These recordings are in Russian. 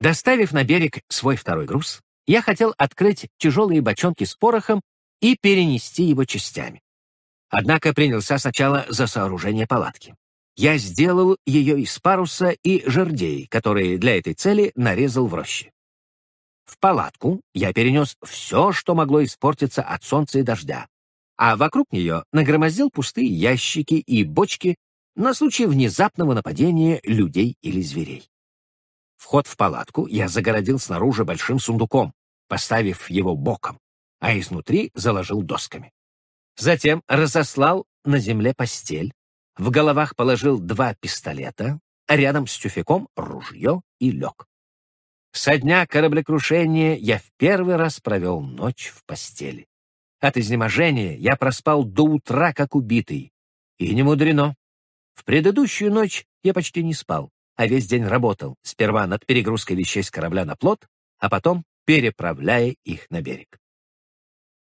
Доставив на берег свой второй груз, я хотел открыть тяжелые бочонки с порохом и перенести его частями. Однако принялся сначала за сооружение палатки. Я сделал ее из паруса и жердей, которые для этой цели нарезал в роще. В палатку я перенес все, что могло испортиться от солнца и дождя, а вокруг нее нагромоздил пустые ящики и бочки на случай внезапного нападения людей или зверей. Вход в палатку я загородил снаружи большим сундуком, поставив его боком, а изнутри заложил досками. Затем разослал на земле постель, в головах положил два пистолета, а рядом с тюфяком ружье и лег. Со дня кораблекрушения я в первый раз провел ночь в постели. От изнеможения я проспал до утра, как убитый. И не мудрено. В предыдущую ночь я почти не спал, а весь день работал, сперва над перегрузкой вещей с корабля на плот, а потом переправляя их на берег.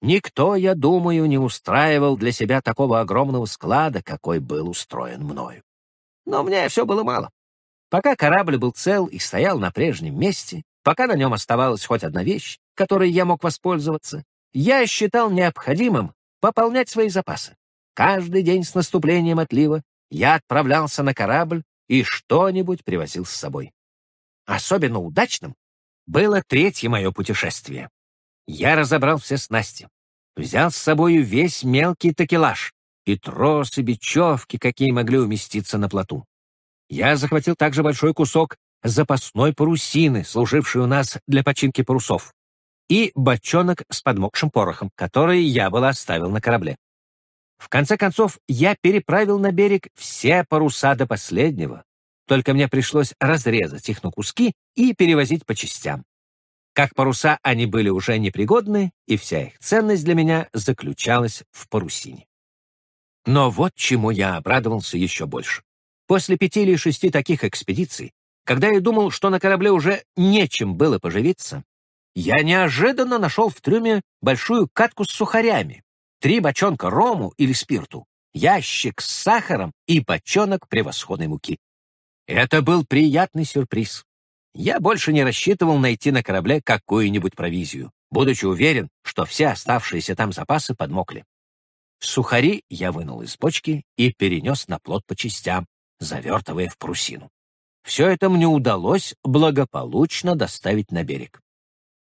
Никто, я думаю, не устраивал для себя такого огромного склада, какой был устроен мною. Но мне все было мало. Пока корабль был цел и стоял на прежнем месте, пока на нем оставалась хоть одна вещь, которой я мог воспользоваться, я считал необходимым пополнять свои запасы. Каждый день с наступлением отлива я отправлялся на корабль и что-нибудь привозил с собой. Особенно удачным было третье мое путешествие. Я разобрал все снасти, взял с собою весь мелкий такелаж и тросы, бечевки, какие могли уместиться на плоту. Я захватил также большой кусок запасной парусины, служившей у нас для починки парусов, и бочонок с подмокшим порохом, который я был оставил на корабле. В конце концов, я переправил на берег все паруса до последнего, только мне пришлось разрезать их на куски и перевозить по частям. Как паруса они были уже непригодны, и вся их ценность для меня заключалась в парусине. Но вот чему я обрадовался еще больше. После пяти или шести таких экспедиций, когда я думал, что на корабле уже нечем было поживиться, я неожиданно нашел в трюме большую катку с сухарями, три бочонка рому или спирту, ящик с сахаром и бочонок превосходной муки. Это был приятный сюрприз. Я больше не рассчитывал найти на корабле какую-нибудь провизию, будучи уверен, что все оставшиеся там запасы подмокли. Сухари я вынул из бочки и перенес на плот по частям, завертывая в парусину. Все это мне удалось благополучно доставить на берег.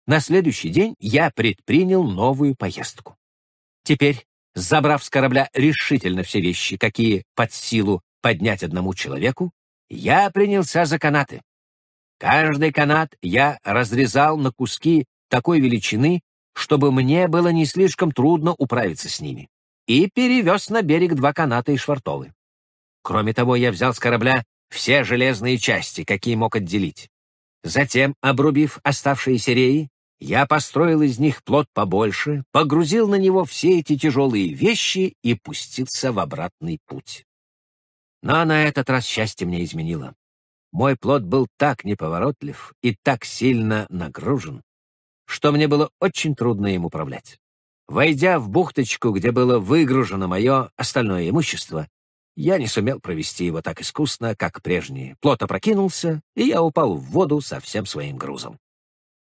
На следующий день я предпринял новую поездку. Теперь, забрав с корабля решительно все вещи, какие под силу поднять одному человеку, я принялся за канаты. Каждый канат я разрезал на куски такой величины, чтобы мне было не слишком трудно управиться с ними, и перевез на берег два каната и швартовы. Кроме того, я взял с корабля все железные части, какие мог отделить. Затем, обрубив оставшиеся реи, я построил из них плот побольше, погрузил на него все эти тяжелые вещи и пустился в обратный путь. Но на этот раз счастье мне изменило. Мой плод был так неповоротлив и так сильно нагружен, что мне было очень трудно им управлять. Войдя в бухточку, где было выгружено мое остальное имущество, я не сумел провести его так искусно, как прежние. Плот опрокинулся, и я упал в воду со всем своим грузом.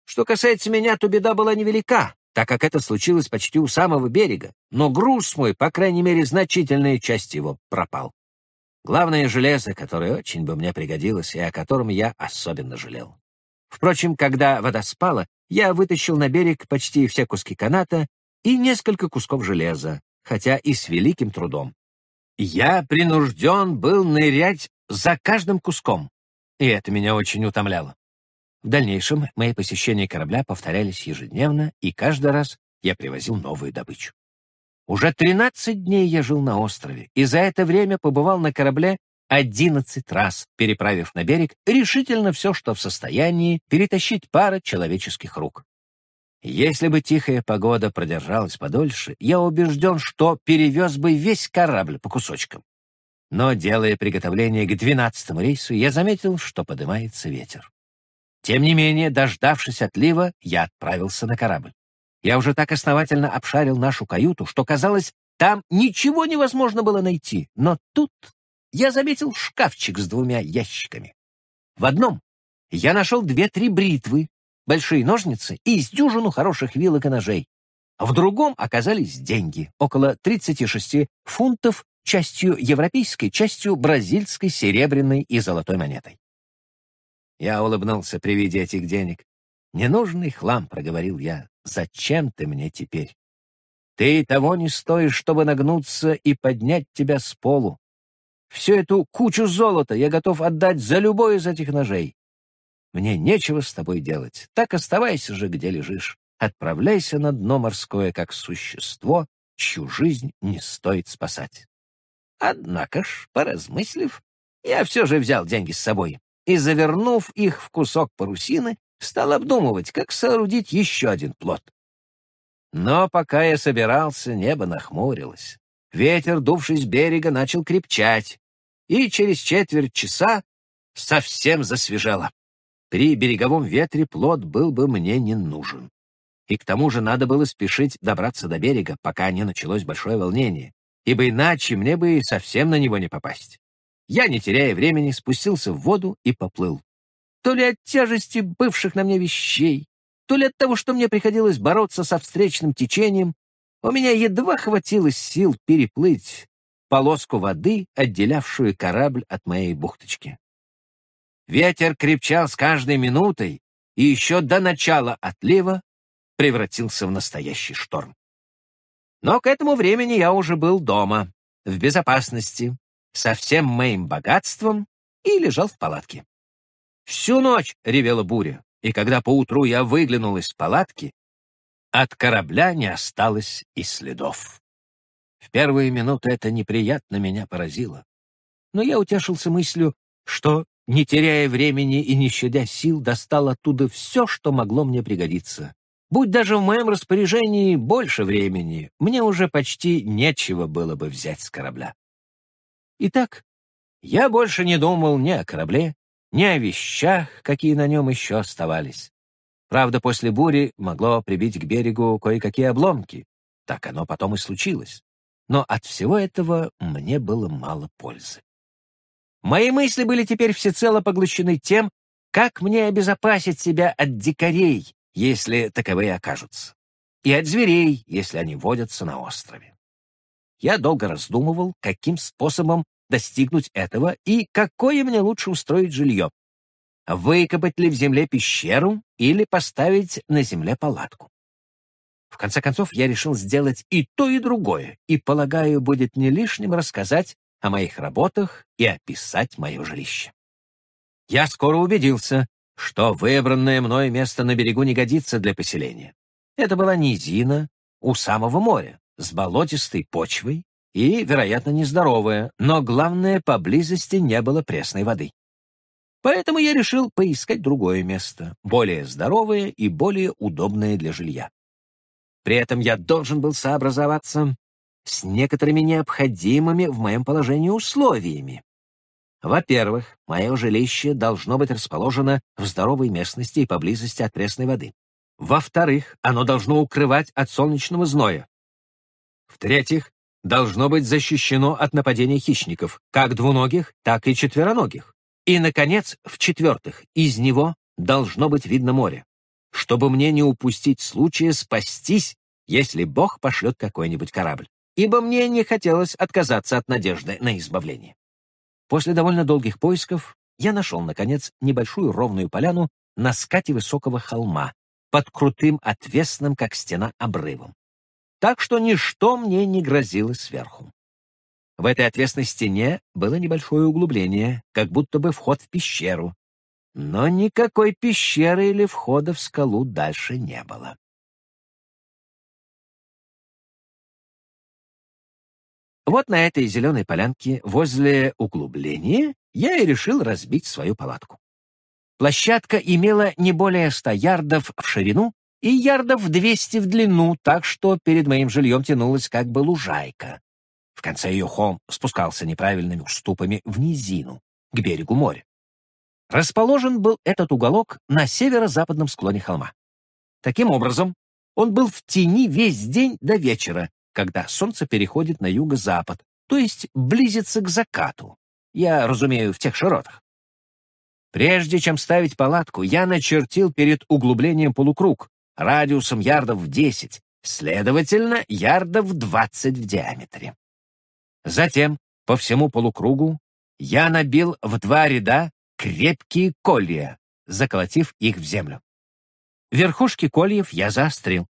Что касается меня, то беда была невелика, так как это случилось почти у самого берега, но груз мой, по крайней мере, значительная часть его пропал. Главное железо, которое очень бы мне пригодилось и о котором я особенно жалел. Впрочем, когда вода спала, я вытащил на берег почти все куски каната и несколько кусков железа, хотя и с великим трудом. Я принужден был нырять за каждым куском, и это меня очень утомляло. В дальнейшем мои посещения корабля повторялись ежедневно, и каждый раз я привозил новую добычу. Уже 13 дней я жил на острове, и за это время побывал на корабле 11 раз, переправив на берег решительно все, что в состоянии перетащить пара человеческих рук. Если бы тихая погода продержалась подольше, я убежден, что перевез бы весь корабль по кусочкам. Но, делая приготовление к двенадцатому рейсу, я заметил, что поднимается ветер. Тем не менее, дождавшись отлива, я отправился на корабль. Я уже так основательно обшарил нашу каюту, что, казалось, там ничего невозможно было найти. Но тут я заметил шкафчик с двумя ящиками. В одном я нашел две-три бритвы, большие ножницы и из дюжину хороших вилок и ножей. В другом оказались деньги, около 36 фунтов, частью европейской, частью бразильской серебряной и золотой монетой. Я улыбнулся при виде этих денег. «Ненужный хлам», — проговорил я. «Зачем ты мне теперь? Ты того не стоишь, чтобы нагнуться и поднять тебя с полу. Всю эту кучу золота я готов отдать за любой из этих ножей. Мне нечего с тобой делать. Так оставайся же, где лежишь. Отправляйся на дно морское, как существо, чью жизнь не стоит спасать. Однако ж, поразмыслив, я все же взял деньги с собой и, завернув их в кусок парусины, стал обдумывать, как соорудить еще один плод. Но пока я собирался, небо нахмурилось. Ветер, дувший с берега, начал крепчать, и через четверть часа совсем засвежело. При береговом ветре плод был бы мне не нужен. И к тому же надо было спешить добраться до берега, пока не началось большое волнение, ибо иначе мне бы и совсем на него не попасть. Я, не теряя времени, спустился в воду и поплыл. То ли от тяжести бывших на мне вещей, то ли от того, что мне приходилось бороться со встречным течением, у меня едва хватило сил переплыть полоску воды, отделявшую корабль от моей бухточки. Ветер крепчал с каждой минутой и еще до начала отлива превратился в настоящий шторм. Но к этому времени я уже был дома, в безопасности, со всем моим богатством и лежал в палатке. Всю ночь ревела буря, и когда поутру я выглянул из палатки, от корабля не осталось и следов. В первые минуты это неприятно меня поразило. Но я утешился мыслью, что не теряя времени и не щадя сил, достал оттуда все, что могло мне пригодиться. Будь даже в моем распоряжении больше времени, мне уже почти нечего было бы взять с корабля. Итак, я больше не думал ни о корабле, ни о вещах, какие на нем еще оставались. Правда, после бури могло прибить к берегу кое-какие обломки. Так оно потом и случилось. Но от всего этого мне было мало пользы. Мои мысли были теперь всецело поглощены тем, как мне обезопасить себя от дикарей, если таковые окажутся, и от зверей, если они водятся на острове. Я долго раздумывал, каким способом достигнуть этого и какое мне лучше устроить жилье. Выкопать ли в земле пещеру или поставить на земле палатку. В конце концов, я решил сделать и то, и другое, и, полагаю, будет не лишним рассказать о моих работах и описать мое жилище. Я скоро убедился, что выбранное мной место на берегу не годится для поселения. Это была низина у самого моря, с болотистой почвой и, вероятно, нездоровая, но главное, поблизости не было пресной воды. Поэтому я решил поискать другое место, более здоровое и более удобное для жилья. При этом я должен был сообразоваться с некоторыми необходимыми в моем положении условиями. Во-первых, мое жилище должно быть расположено в здоровой местности и поблизости от пресной воды. Во-вторых, оно должно укрывать от солнечного зноя. В-третьих, должно быть защищено от нападения хищников, как двуногих, так и четвероногих. И, наконец, в-четвертых, из него должно быть видно море, чтобы мне не упустить случая спастись, если Бог пошлет какой-нибудь корабль ибо мне не хотелось отказаться от надежды на избавление. После довольно долгих поисков я нашел, наконец, небольшую ровную поляну на скате высокого холма, под крутым отвесным, как стена, обрывом. Так что ничто мне не грозило сверху. В этой отвесной стене было небольшое углубление, как будто бы вход в пещеру. Но никакой пещеры или входа в скалу дальше не было. Вот на этой зеленой полянке возле углубления я и решил разбить свою палатку. Площадка имела не более ста ярдов в ширину и ярдов двести в длину, так что перед моим жильем тянулась как бы лужайка. В конце ее холм спускался неправильными уступами в низину, к берегу моря. Расположен был этот уголок на северо-западном склоне холма. Таким образом, он был в тени весь день до вечера, когда солнце переходит на юго-запад, то есть близится к закату. Я разумею, в тех широтах. Прежде чем ставить палатку, я начертил перед углублением полукруг радиусом ярдов в 10, следовательно, ярдов 20 в диаметре. Затем по всему полукругу я набил в два ряда крепкие колья, заколотив их в землю. Верхушки кольев я заострил.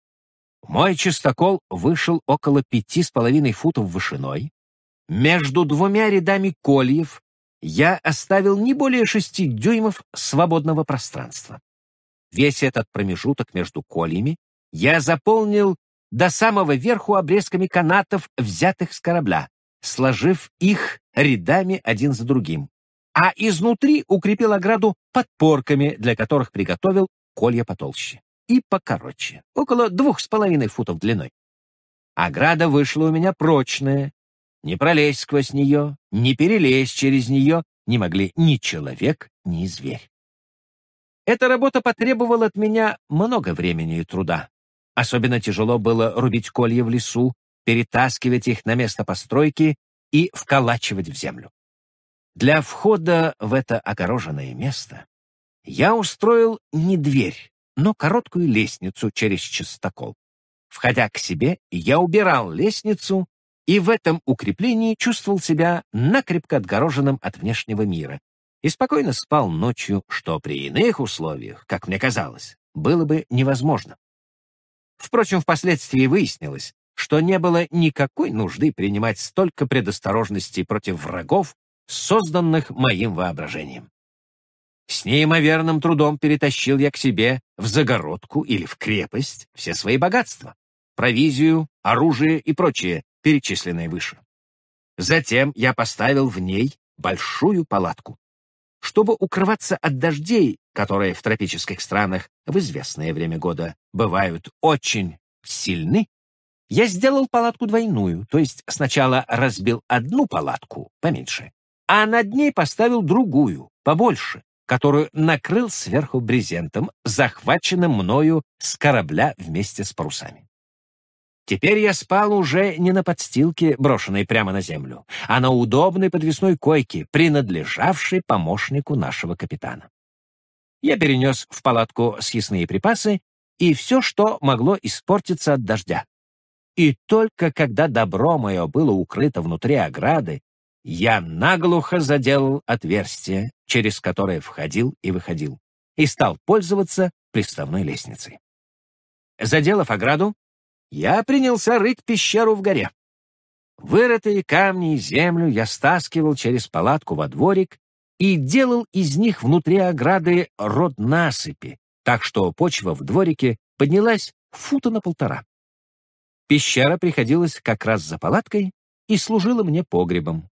Мой чистокол вышел около пяти с половиной футов вышиной. Между двумя рядами кольев я оставил не более шести дюймов свободного пространства. Весь этот промежуток между кольями я заполнил до самого верху обрезками канатов, взятых с корабля, сложив их рядами один за другим, а изнутри укрепил ограду подпорками, для которых приготовил колья потолще и покороче, около двух с половиной футов длиной. Ограда вышла у меня прочная. Не пролезть сквозь нее, не перелезть через нее не могли ни человек, ни зверь. Эта работа потребовала от меня много времени и труда. Особенно тяжело было рубить колья в лесу, перетаскивать их на место постройки и вколачивать в землю. Для входа в это огороженное место я устроил не дверь, но короткую лестницу через частокол. Входя к себе, я убирал лестницу и в этом укреплении чувствовал себя накрепко отгороженным от внешнего мира и спокойно спал ночью, что при иных условиях, как мне казалось, было бы невозможно. Впрочем, впоследствии выяснилось, что не было никакой нужды принимать столько предосторожностей против врагов, созданных моим воображением. С неимоверным трудом перетащил я к себе в загородку или в крепость все свои богатства, провизию, оружие и прочее, перечисленное выше. Затем я поставил в ней большую палатку. Чтобы укрываться от дождей, которые в тропических странах в известное время года бывают очень сильны, я сделал палатку двойную, то есть сначала разбил одну палатку, поменьше, а над ней поставил другую, побольше, которую накрыл сверху брезентом, захваченным мною с корабля вместе с парусами. Теперь я спал уже не на подстилке, брошенной прямо на землю, а на удобной подвесной койке, принадлежавшей помощнику нашего капитана. Я перенес в палатку съестные припасы и все, что могло испортиться от дождя. И только когда добро мое было укрыто внутри ограды, я наглухо заделал отверстие, через которое входил и выходил, и стал пользоваться приставной лестницей. Заделав ограду, я принялся рыть пещеру в горе. Вырытые камни и землю я стаскивал через палатку во дворик и делал из них внутри ограды род насыпи, так что почва в дворике поднялась фута на полтора. Пещера приходилась как раз за палаткой и служила мне погребом.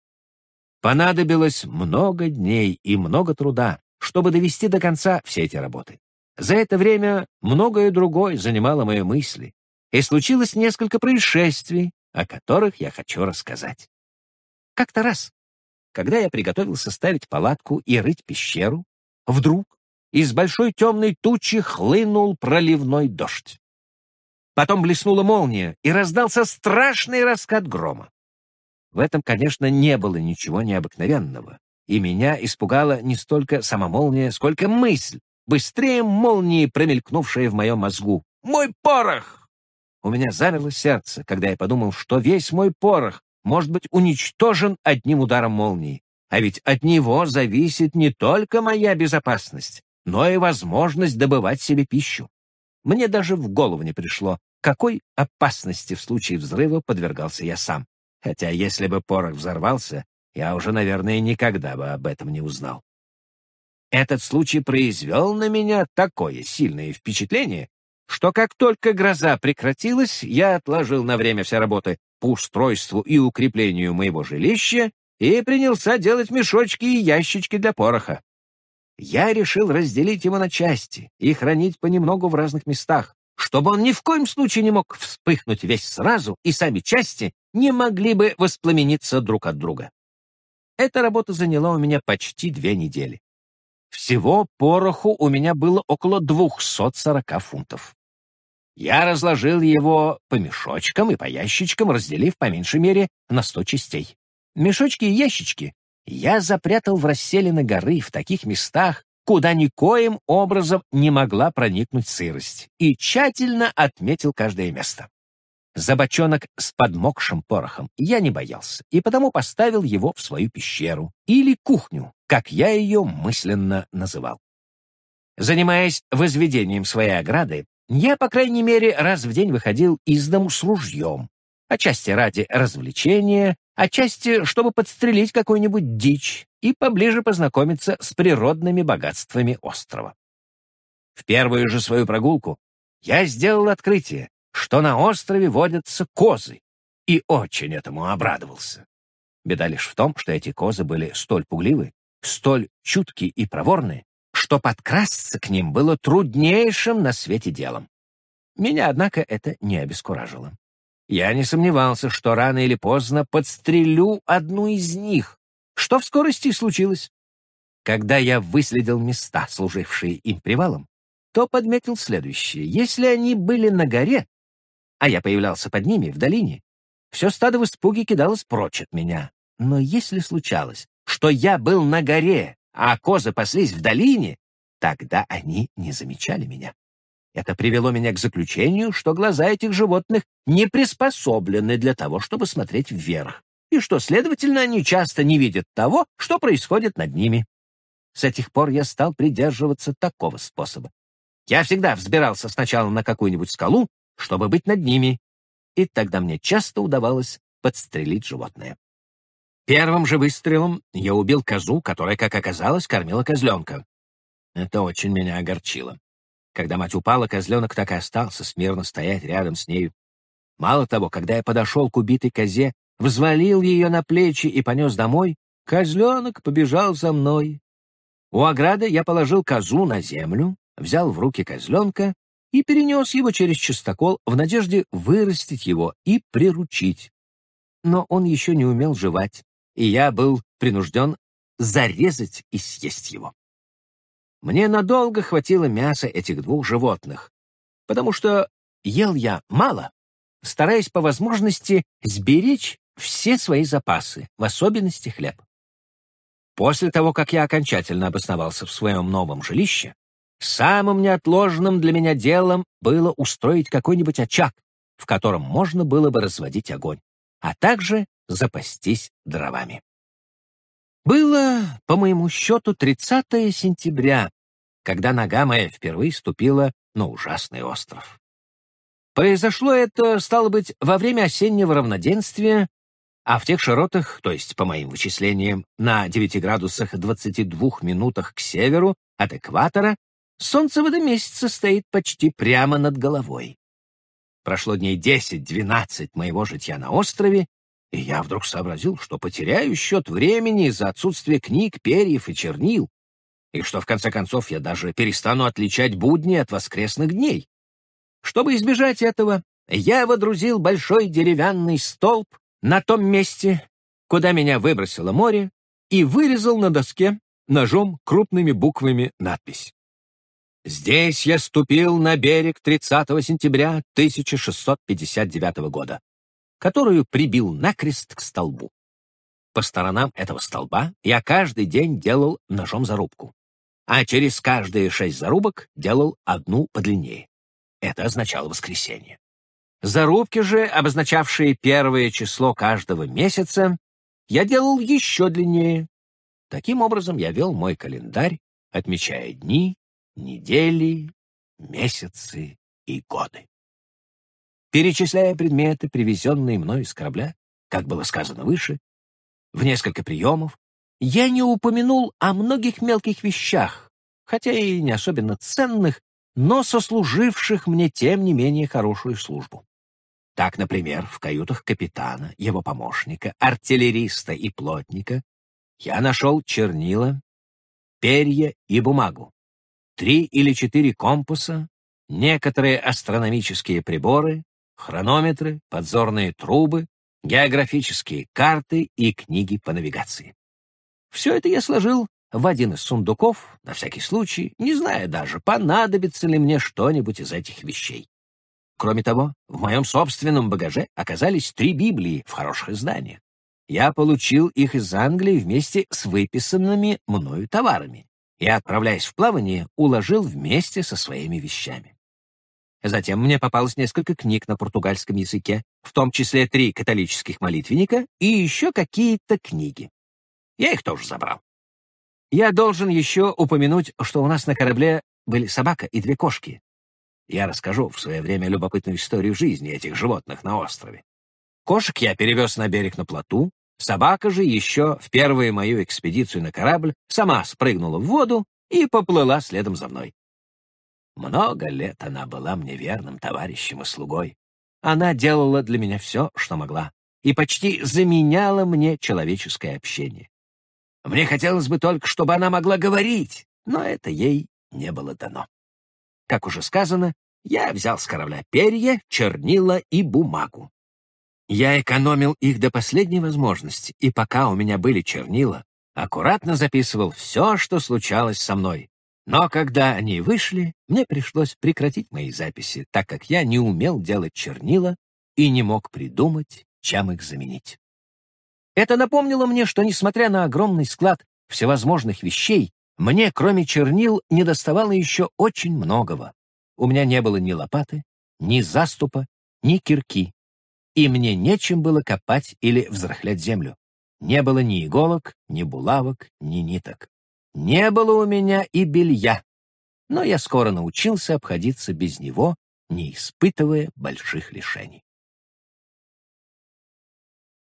Понадобилось много дней и много труда, чтобы довести до конца все эти работы. За это время многое другое занимало мои мысли, и случилось несколько происшествий, о которых я хочу рассказать. Как-то раз, когда я приготовился ставить палатку и рыть пещеру, вдруг из большой темной тучи хлынул проливной дождь. Потом блеснула молния, и раздался страшный раскат грома. В этом, конечно, не было ничего необыкновенного, и меня испугала не столько сама молния, сколько мысль, быстрее молнии, промелькнувшая в моем мозгу. «Мой порох!» У меня замерло сердце, когда я подумал, что весь мой порох может быть уничтожен одним ударом молнии. А ведь от него зависит не только моя безопасность, но и возможность добывать себе пищу. Мне даже в голову не пришло, какой опасности в случае взрыва подвергался я сам. Хотя если бы порох взорвался, я уже, наверное, никогда бы об этом не узнал. Этот случай произвел на меня такое сильное впечатление, что как только гроза прекратилась, я отложил на время все работы по устройству и укреплению моего жилища и принялся делать мешочки и ящички для пороха. Я решил разделить его на части и хранить понемногу в разных местах, чтобы он ни в коем случае не мог вспыхнуть весь сразу, и сами части не могли бы воспламениться друг от друга. Эта работа заняла у меня почти две недели. Всего пороху у меня было около 240 фунтов. Я разложил его по мешочкам и по ящичкам, разделив по меньшей мере на 100 частей. Мешочки и ящички я запрятал в расселены горы в таких местах, куда никоим образом не могла проникнуть сырость, и тщательно отметил каждое место. За бочонок с подмокшим порохом я не боялся, и потому поставил его в свою пещеру, или кухню, как я ее мысленно называл. Занимаясь возведением своей ограды, я, по крайней мере, раз в день выходил из дому с ружьем, отчасти ради развлечения, отчасти, чтобы подстрелить какую-нибудь дичь и поближе познакомиться с природными богатствами острова. В первую же свою прогулку я сделал открытие, что на острове водятся козы, и очень этому обрадовался. Беда лишь в том, что эти козы были столь пугливы, столь чутки и проворны, что подкрасться к ним было труднейшим на свете делом. Меня, однако, это не обескуражило. Я не сомневался, что рано или поздно подстрелю одну из них, что в скорости случилось. Когда я выследил места, служившие им привалом, то подметил следующее. Если они были на горе, а я появлялся под ними, в долине, все стадо в испуге кидалось прочь от меня. Но если случалось, что я был на горе, а козы паслись в долине, тогда они не замечали меня. Это привело меня к заключению, что глаза этих животных не приспособлены для того, чтобы смотреть вверх, и что, следовательно, они часто не видят того, что происходит над ними. С этих пор я стал придерживаться такого способа. Я всегда взбирался сначала на какую-нибудь скалу, чтобы быть над ними, и тогда мне часто удавалось подстрелить животное. Первым же выстрелом я убил козу, которая, как оказалось, кормила козленка. Это очень меня огорчило. Когда мать упала, козленок так и остался смирно стоять рядом с нею. Мало того, когда я подошел к убитой козе, взвалил ее на плечи и понес домой, козленок побежал за мной. У ограды я положил козу на землю, взял в руки козленка и перенес его через частокол в надежде вырастить его и приручить. Но он еще не умел жевать, и я был принужден зарезать и съесть его. Мне надолго хватило мяса этих двух животных, потому что ел я мало, стараясь по возможности сберечь все свои запасы, в особенности хлеб. После того, как я окончательно обосновался в своем новом жилище, самым неотложным для меня делом было устроить какой-нибудь очаг, в котором можно было бы разводить огонь, а также запастись дровами. Было, по моему счету, 30 сентября, когда нога моя впервые ступила на ужасный остров. Произошло это, стало быть, во время осеннего равноденствия, а в тех широтах, то есть, по моим вычислениям, на 9 градусах 22 минутах к северу от экватора, солнце в этом месяце стоит почти прямо над головой. Прошло дней 10-12 моего житья на острове, и я вдруг сообразил, что потеряю счет времени из-за отсутствия книг, перьев и чернил, и что, в конце концов, я даже перестану отличать будни от воскресных дней. Чтобы избежать этого, я водрузил большой деревянный столб на том месте, куда меня выбросило море, и вырезал на доске ножом крупными буквами надпись. Здесь я ступил на берег 30 сентября 1659 года которую прибил накрест к столбу. По сторонам этого столба я каждый день делал ножом зарубку, а через каждые шесть зарубок делал одну подлиннее. Это означало воскресенье. Зарубки же, обозначавшие первое число каждого месяца, я делал еще длиннее. Таким образом я вел мой календарь, отмечая дни, недели, месяцы и годы. Перечисляя предметы, привезенные мной с корабля, как было сказано выше, в несколько приемов, я не упомянул о многих мелких вещах, хотя и не особенно ценных, но сослуживших мне, тем не менее, хорошую службу. Так, например, в каютах капитана, его помощника, артиллериста и плотника я нашел чернила, перья и бумагу, три или четыре компаса, некоторые астрономические приборы, хронометры, подзорные трубы, географические карты и книги по навигации. Все это я сложил в один из сундуков, на всякий случай, не зная даже, понадобится ли мне что-нибудь из этих вещей. Кроме того, в моем собственном багаже оказались три Библии в хороших изданиях. Я получил их из Англии вместе с выписанными мною товарами. и, отправляясь в плавание, уложил вместе со своими вещами. Затем мне попалось несколько книг на португальском языке, в том числе три католических молитвенника и еще какие-то книги. Я их тоже забрал. Я должен еще упомянуть, что у нас на корабле были собака и две кошки. Я расскажу в свое время любопытную историю жизни этих животных на острове. Кошек я перевез на берег на плоту, собака же еще в первую мою экспедицию на корабль сама спрыгнула в воду и поплыла следом за мной. Много лет она была мне верным товарищем и слугой. Она делала для меня все, что могла, и почти заменяла мне человеческое общение. Мне хотелось бы только, чтобы она могла говорить, но это ей не было дано. Как уже сказано, я взял с корабля перья, чернила и бумагу. Я экономил их до последней возможности, и пока у меня были чернила, аккуратно записывал все, что случалось со мной. Но когда они вышли, мне пришлось прекратить мои записи, так как я не умел делать чернила и не мог придумать, чем их заменить. Это напомнило мне, что, несмотря на огромный склад всевозможных вещей, мне, кроме чернил, не доставало еще очень многого. У меня не было ни лопаты, ни заступа, ни кирки, и мне нечем было копать или взрыхлять землю. Не было ни иголок, ни булавок, ни ниток. Не было у меня и белья, но я скоро научился обходиться без него, не испытывая больших лишений.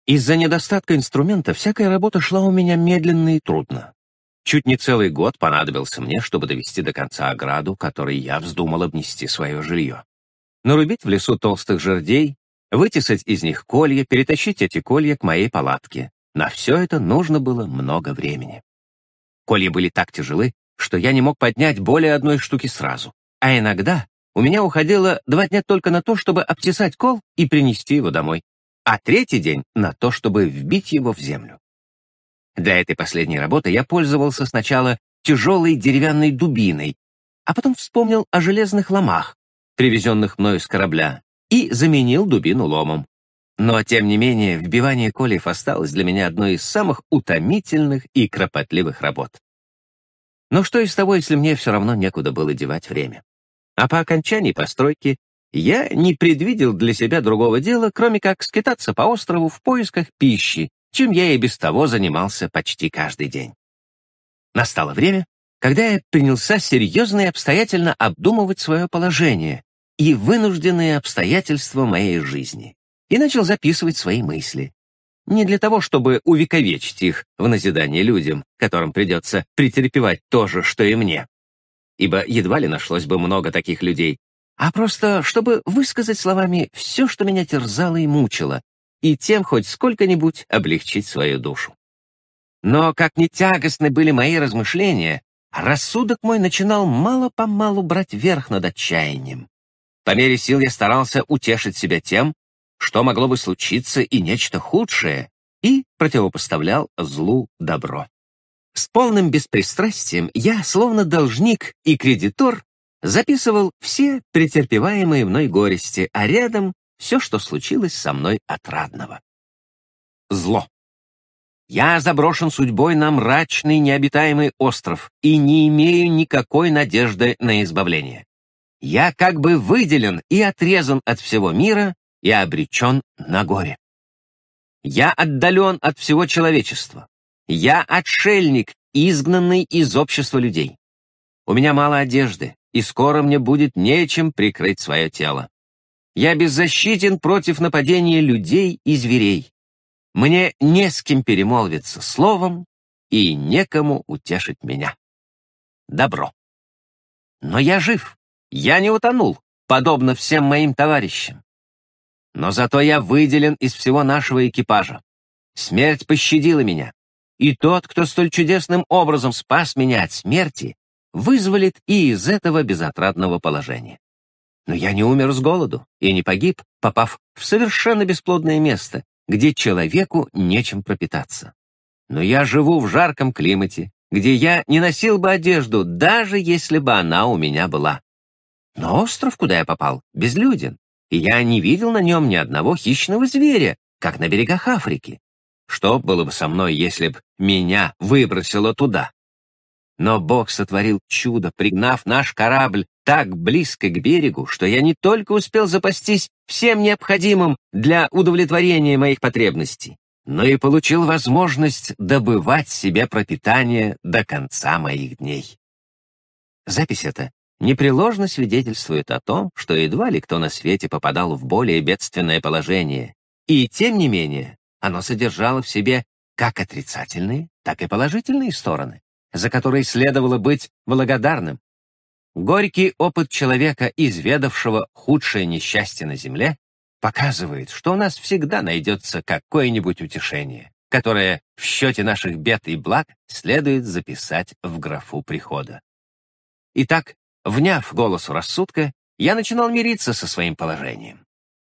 Из-за недостатка инструмента всякая работа шла у меня медленно и трудно. Чуть не целый год понадобился мне, чтобы довести до конца ограду, которой я вздумал обнести свое жилье. Нарубить в лесу толстых жердей, вытесать из них колья, перетащить эти колья к моей палатке. На все это нужно было много времени. Колья были так тяжелы, что я не мог поднять более одной штуки сразу. А иногда у меня уходило два дня только на то, чтобы обтесать кол и принести его домой а третий день — на то, чтобы вбить его в землю. Для этой последней работы я пользовался сначала тяжелой деревянной дубиной, а потом вспомнил о железных ломах, привезенных мною с корабля, и заменил дубину ломом. Но, тем не менее, вбивание колев осталось для меня одной из самых утомительных и кропотливых работ. Но что из того, если мне все равно некуда было девать время? А по окончании постройки я не предвидел для себя другого дела, кроме как скитаться по острову в поисках пищи, чем я и без того занимался почти каждый день. Настало время, когда я принялся серьезно и обстоятельно обдумывать свое положение и вынужденные обстоятельства моей жизни, и начал записывать свои мысли. Не для того, чтобы увековечить их в назидание людям, которым придется претерпевать то же, что и мне. Ибо едва ли нашлось бы много таких людей, а просто чтобы высказать словами все, что меня терзало и мучило, и тем хоть сколько-нибудь облегчить свою душу. Но как не тягостны были мои размышления, рассудок мой начинал мало-помалу брать верх над отчаянием. По мере сил я старался утешить себя тем, что могло бы случиться и нечто худшее, и противопоставлял злу добро. С полным беспристрастием я, словно должник и кредитор, записывал все претерпеваемые мной горести, а рядом все, что случилось со мной отрадного. Зло. Я заброшен судьбой на мрачный необитаемый остров и не имею никакой надежды на избавление. Я как бы выделен и отрезан от всего мира и обречен на горе. Я отдален от всего человечества. Я отшельник, изгнанный из общества людей. У меня мало одежды, и скоро мне будет нечем прикрыть свое тело. Я беззащитен против нападения людей и зверей. Мне не с кем перемолвиться словом и некому утешить меня. Добро. Но я жив, я не утонул, подобно всем моим товарищам. Но зато я выделен из всего нашего экипажа. Смерть пощадила меня, и тот, кто столь чудесным образом спас меня от смерти, вызволит и из этого безотрадного положения. Но я не умер с голоду и не погиб, попав в совершенно бесплодное место, где человеку нечем пропитаться. Но я живу в жарком климате, где я не носил бы одежду, даже если бы она у меня была. Но остров, куда я попал, безлюден, и я не видел на нем ни одного хищного зверя, как на берегах Африки. Что было бы со мной, если б меня выбросило туда? Но Бог сотворил чудо, пригнав наш корабль так близко к берегу, что я не только успел запастись всем необходимым для удовлетворения моих потребностей, но и получил возможность добывать себе пропитание до конца моих дней. Запись эта непреложно свидетельствует о том, что едва ли кто на свете попадал в более бедственное положение, и, тем не менее, оно содержало в себе как отрицательные, так и положительные стороны, за которые следовало быть благодарным. Горький опыт человека, изведавшего худшее несчастье на земле, показывает, что у нас всегда найдется какое-нибудь утешение, которое в счете наших бед и благ следует записать в графу прихода. Итак, вняв голосу рассудка, я начинал мириться со своим положением.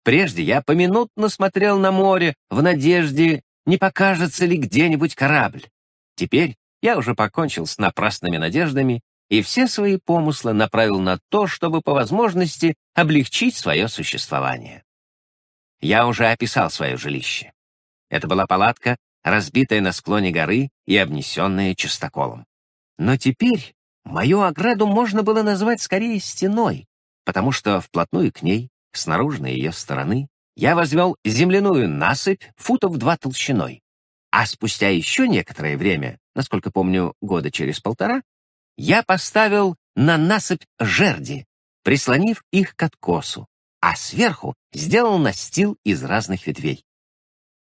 Прежде я поминутно смотрел на море в надежде, не покажется ли где-нибудь корабль. Теперь я уже покончил с напрасными надеждами и все свои помыслы направил на то, чтобы по возможности облегчить свое существование. Я уже описал свое жилище. Это была палатка, разбитая на склоне горы и обнесенная частоколом. Но теперь мою ограду можно было назвать скорее стеной, потому что вплотную к ней, с наружной ее стороны, я возвел земляную насыпь футов два толщиной. А спустя еще некоторое время, насколько помню, года через полтора, я поставил на насыпь жерди, прислонив их к откосу, а сверху сделал настил из разных ветвей.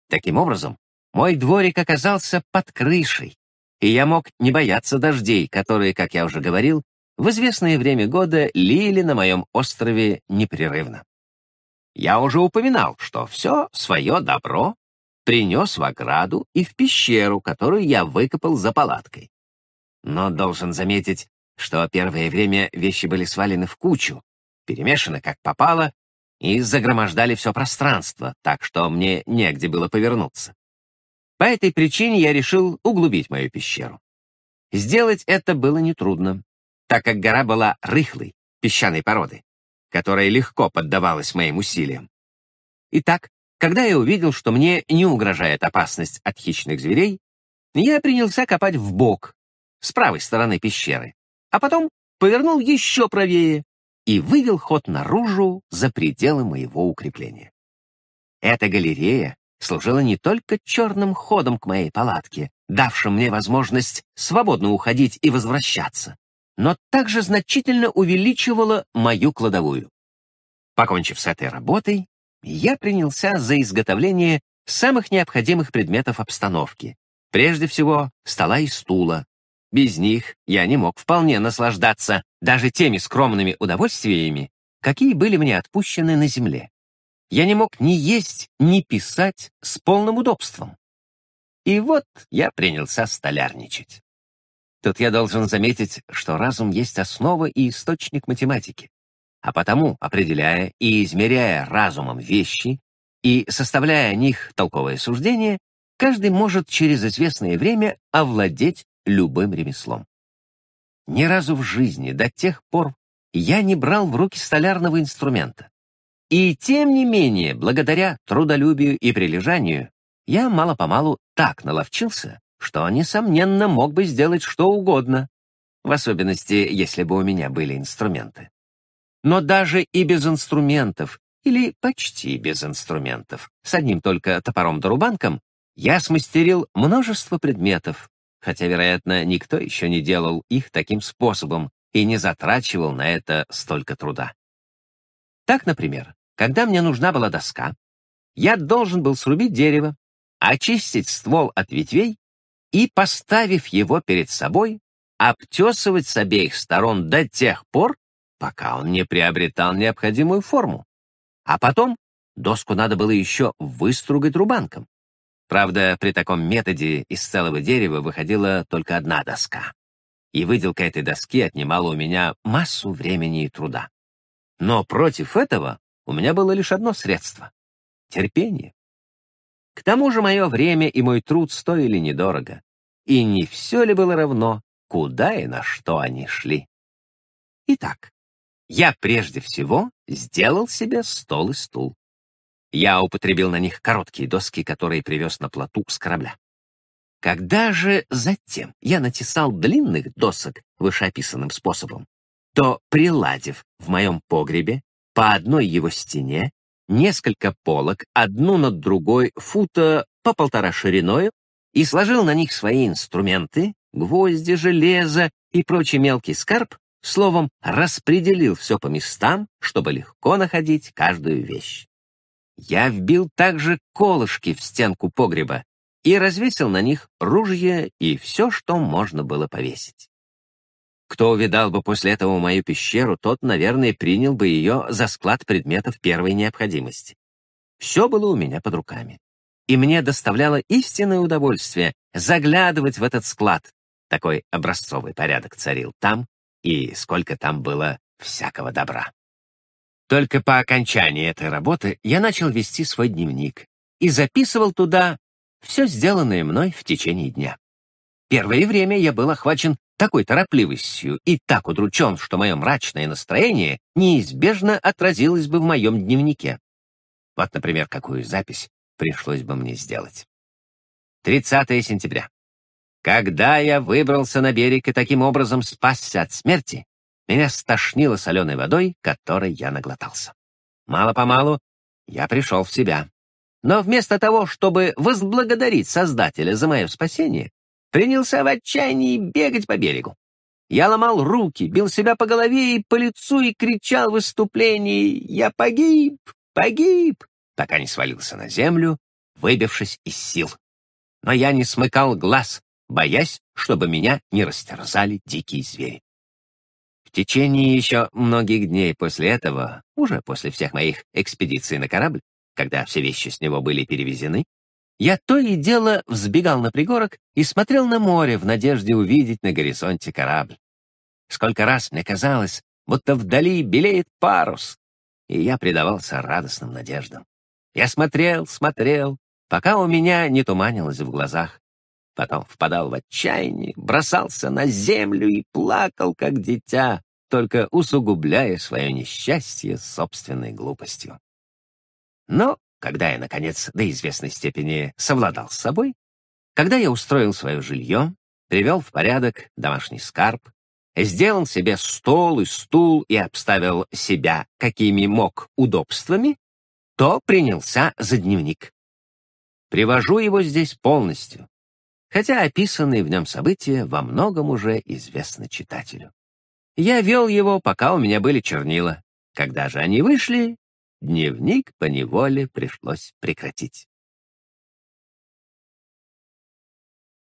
Таким образом, мой дворик оказался под крышей, и я мог не бояться дождей, которые, как я уже говорил, в известное время года лили на моем острове непрерывно. Я уже упоминал, что все свое добро принес в ограду и в пещеру, которую я выкопал за палаткой. Но должен заметить, что первое время вещи были свалены в кучу, перемешаны как попало и загромождали все пространство, так что мне негде было повернуться. По этой причине я решил углубить мою пещеру. Сделать это было нетрудно, так как гора была рыхлой, песчаной породы, которая легко поддавалась моим усилиям. Итак, когда я увидел, что мне не угрожает опасность от хищных зверей, я принялся копать в бок, с правой стороны пещеры, а потом повернул еще правее, и вывел ход наружу за пределы моего укрепления. Эта галерея служила не только черным ходом к моей палатке, давшим мне возможность свободно уходить и возвращаться, но также значительно увеличивала мою кладовую. Покончив с этой работой, я принялся за изготовление самых необходимых предметов обстановки, прежде всего стола и стула, без них я не мог вполне наслаждаться даже теми скромными удовольствиями, какие были мне отпущены на земле. Я не мог ни есть, ни писать с полным удобством. И вот я принялся столярничать. Тут я должен заметить, что разум есть основа и источник математики. А потому, определяя и измеряя разумом вещи и составляя о них толковое суждение, каждый может через известное время овладеть любым ремеслом. Ни разу в жизни до тех пор я не брал в руки столярного инструмента. И тем не менее, благодаря трудолюбию и прилежанию, я мало-помалу так наловчился, что, несомненно, мог бы сделать что угодно, в особенности, если бы у меня были инструменты. Но даже и без инструментов, или почти без инструментов, с одним только топором да я смастерил множество предметов, хотя, вероятно, никто еще не делал их таким способом и не затрачивал на это столько труда. Так, например, когда мне нужна была доска, я должен был срубить дерево, очистить ствол от ветвей и, поставив его перед собой, обтесывать с обеих сторон до тех пор, пока он не приобретал необходимую форму. А потом доску надо было еще выстругать рубанком. Правда, при таком методе из целого дерева выходила только одна доска. И выделка этой доски отнимала у меня массу времени и труда. Но против этого у меня было лишь одно средство — терпение. К тому же мое время и мой труд стоили недорого. И не все ли было равно, куда и на что они шли? Итак, я прежде всего сделал себе стол и стул. Я употребил на них короткие доски, которые привез на плоту с корабля. Когда же затем я натесал длинных досок вышеописанным способом, то, приладив в моем погребе по одной его стене несколько полок, одну над другой, фута по полтора шириною, и сложил на них свои инструменты, гвозди, железо и прочий мелкий скарб, словом, распределил все по местам, чтобы легко находить каждую вещь. Я вбил также колышки в стенку погреба и развесил на них ружья и все, что можно было повесить. Кто увидал бы после этого мою пещеру, тот, наверное, принял бы ее за склад предметов первой необходимости. Все было у меня под руками. И мне доставляло истинное удовольствие заглядывать в этот склад. Такой образцовый порядок царил там, и сколько там было всякого добра. Только по окончании этой работы я начал вести свой дневник и записывал туда все сделанное мной в течение дня. Первое время я был охвачен такой торопливостью и так удручен, что мое мрачное настроение неизбежно отразилось бы в моем дневнике. Вот, например, какую запись пришлось бы мне сделать. 30 сентября. Когда я выбрался на берег и таким образом спасся от смерти, меня стошнило соленой водой, которой я наглотался. Мало-помалу я пришел в себя. Но вместо того, чтобы возблагодарить Создателя за мое спасение, принялся в отчаянии бегать по берегу. Я ломал руки, бил себя по голове и по лицу и кричал в выступлении «Я погиб! Погиб!», пока не свалился на землю, выбившись из сил. Но я не смыкал глаз, боясь, чтобы меня не растерзали дикие звери. В течение еще многих дней после этого, уже после всех моих экспедиций на корабль, когда все вещи с него были перевезены, я то и дело взбегал на пригорок и смотрел на море в надежде увидеть на горизонте корабль. Сколько раз мне казалось, будто вдали белеет парус, и я предавался радостным надеждам. Я смотрел, смотрел, пока у меня не туманилось в глазах. Потом впадал в отчаяние, бросался на землю и плакал, как дитя, только усугубляя свое несчастье собственной глупостью. Но когда я, наконец, до известной степени совладал с собой, когда я устроил свое жилье, привел в порядок домашний скарб, сделал себе стол и стул и обставил себя, какими мог, удобствами, то принялся за дневник. Привожу его здесь полностью, хотя описанные в нем события во многом уже известны читателю. Я вел его, пока у меня были чернила. Когда же они вышли, Дневник по неволе пришлось прекратить.